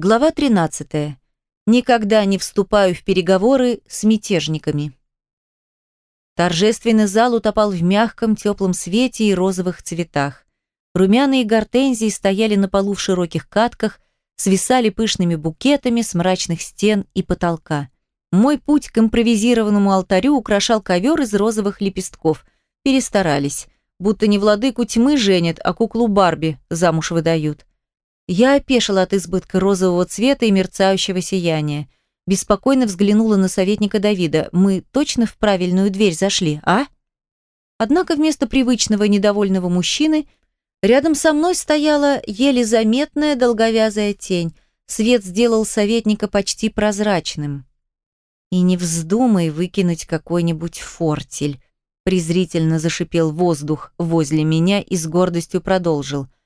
Глава 13. Никогда не вступаю в переговоры с мятежниками. Торжественный зал утопал в мягком, теплом свете и розовых цветах. Румяные гортензии стояли на полу в широких катках, свисали пышными букетами с мрачных стен и потолка. Мой путь к импровизированному алтарю украшал ковер из розовых лепестков. Перестарались. Будто не владыку тьмы женят, а куклу Барби замуж выдают. Я опешила от избытка розового цвета и мерцающего сияния. Беспокойно взглянула на советника Давида. Мы точно в правильную дверь зашли, а? Однако вместо привычного недовольного мужчины рядом со мной стояла еле заметная долговязая тень. Свет сделал советника почти прозрачным. И не вздумай выкинуть какой-нибудь фортель, презрительно зашипел воздух возле меня и с гордостью продолжил –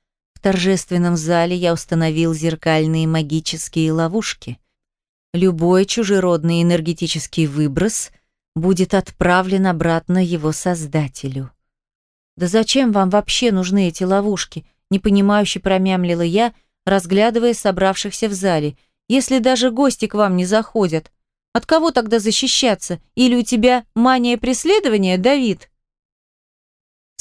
торжественном зале я установил зеркальные магические ловушки. Любой чужеродный энергетический выброс будет отправлен обратно его создателю. «Да зачем вам вообще нужны эти ловушки?» непонимающе промямлила я, разглядывая собравшихся в зале. «Если даже гости к вам не заходят, от кого тогда защищаться? Или у тебя мания преследования, Давид?»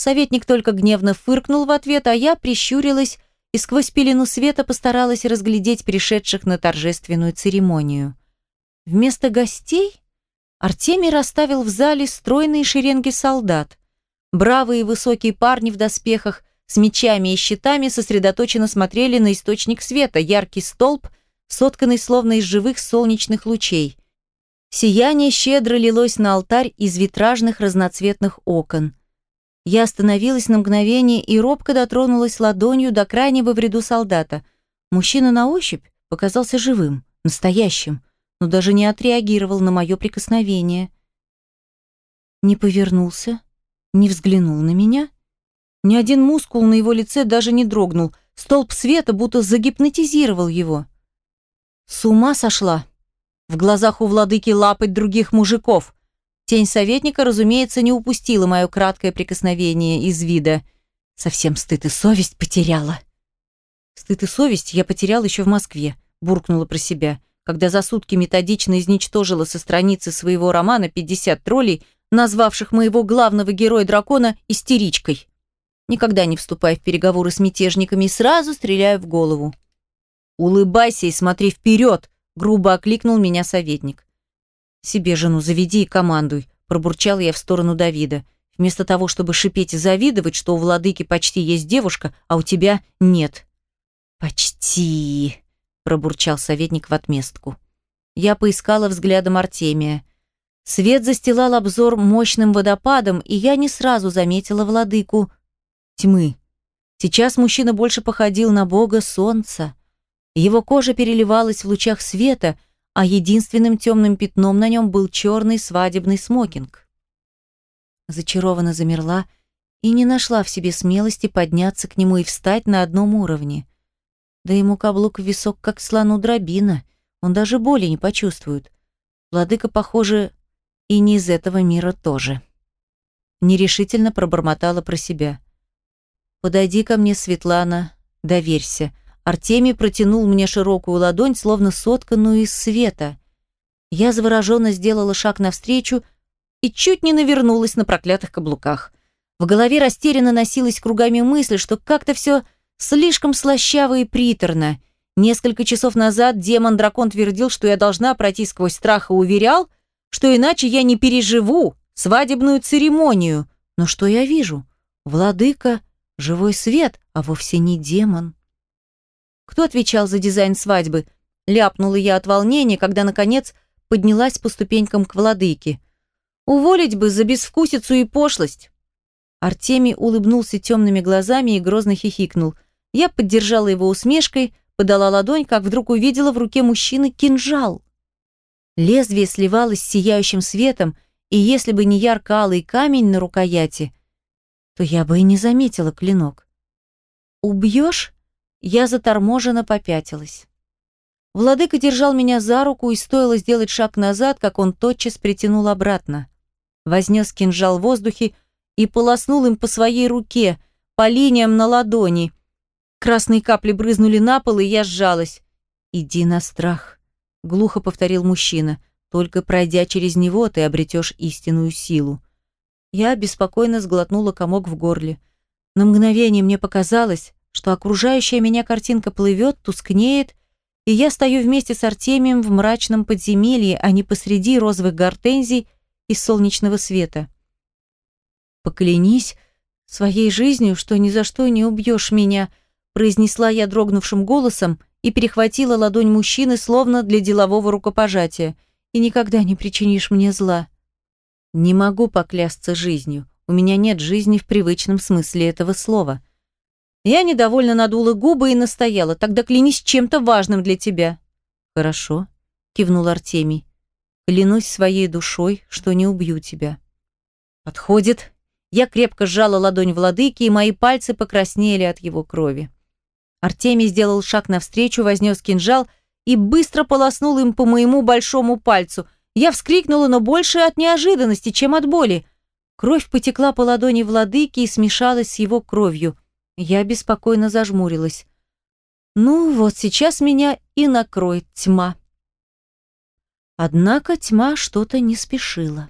Советник только гневно фыркнул в ответ, а я прищурилась и сквозь пелену света постаралась разглядеть пришедших на торжественную церемонию. Вместо гостей Артемий расставил в зале стройные шеренги солдат. Бравые высокие парни в доспехах с мечами и щитами сосредоточенно смотрели на источник света, яркий столб, сотканный словно из живых солнечных лучей. Сияние щедро лилось на алтарь из витражных разноцветных окон – я остановилась на мгновение и робко дотронулась ладонью до крайнего в ряду солдата. Мужчина на ощупь показался живым, настоящим, но даже не отреагировал на мое прикосновение. Не повернулся, не взглянул на меня. Ни один мускул на его лице даже не дрогнул. Столб света будто загипнотизировал его. С ума сошла. В глазах у владыки лапать других мужиков. Тень советника, разумеется, не упустила мое краткое прикосновение из вида. Совсем стыд и совесть потеряла. Стыд и совесть я потерял еще в Москве, буркнула про себя, когда за сутки методично изничтожила со страницы своего романа 50 троллей, назвавших моего главного героя-дракона истеричкой. Никогда не вступая в переговоры с мятежниками, сразу стреляю в голову. «Улыбайся и смотри вперед!» — грубо окликнул меня советник. «Себе жену заведи и командуй», – пробурчал я в сторону Давида. «Вместо того, чтобы шипеть и завидовать, что у владыки почти есть девушка, а у тебя нет». «Почти», – пробурчал советник в отместку. Я поискала взглядом Артемия. Свет застилал обзор мощным водопадом, и я не сразу заметила владыку тьмы. Сейчас мужчина больше походил на бога солнца. Его кожа переливалась в лучах света – а единственным темным пятном на нем был черный свадебный смокинг. Зачарованно замерла и не нашла в себе смелости подняться к нему и встать на одном уровне. Да ему каблук в висок, как слону дробина, он даже боли не почувствует. Владыка, похоже, и не из этого мира тоже. Нерешительно пробормотала про себя. «Подойди ко мне, Светлана, доверься», Артемий протянул мне широкую ладонь, словно сотканную из света. Я завороженно сделала шаг навстречу и чуть не навернулась на проклятых каблуках. В голове растерянно носилась кругами мысль, что как-то все слишком слащаво и приторно. Несколько часов назад демон-дракон твердил, что я должна пройти сквозь страх и уверял, что иначе я не переживу свадебную церемонию. Но что я вижу? Владыка, живой свет, а вовсе не демон. Кто отвечал за дизайн свадьбы? Ляпнула я от волнения, когда, наконец, поднялась по ступенькам к владыке. Уволить бы за безвкусицу и пошлость. Артемий улыбнулся темными глазами и грозно хихикнул. Я поддержала его усмешкой, подала ладонь, как вдруг увидела в руке мужчины кинжал. Лезвие сливалось с сияющим светом, и если бы не ярко-алый камень на рукояти, то я бы и не заметила клинок. «Убьешь?» Я заторможенно попятилась. Владыка держал меня за руку, и стоило сделать шаг назад, как он тотчас притянул обратно. Вознес кинжал в воздухе и полоснул им по своей руке, по линиям на ладони. Красные капли брызнули на пол, и я сжалась. «Иди на страх», — глухо повторил мужчина. «Только пройдя через него, ты обретешь истинную силу». Я беспокойно сглотнула комок в горле. На мгновение мне показалось, что окружающая меня картинка плывет, тускнеет, и я стою вместе с Артемием в мрачном подземелье, а не посреди розовых гортензий и солнечного света. «Поклянись своей жизнью, что ни за что не убьешь меня», произнесла я дрогнувшим голосом и перехватила ладонь мужчины, словно для делового рукопожатия. «И никогда не причинишь мне зла». Не могу поклясться жизнью. У меня нет жизни в привычном смысле этого слова. Я недовольно надула губы и настояла. Тогда клянись чем-то важным для тебя. Хорошо, кивнул Артемий. Клянусь своей душой, что не убью тебя. Подходит. Я крепко сжала ладонь владыки, и мои пальцы покраснели от его крови. Артемий сделал шаг навстречу, вознес кинжал и быстро полоснул им по моему большому пальцу – я вскрикнула, но больше от неожиданности, чем от боли. Кровь потекла по ладони владыки и смешалась с его кровью. Я беспокойно зажмурилась. Ну, вот сейчас меня и накроет тьма. Однако тьма что-то не спешила.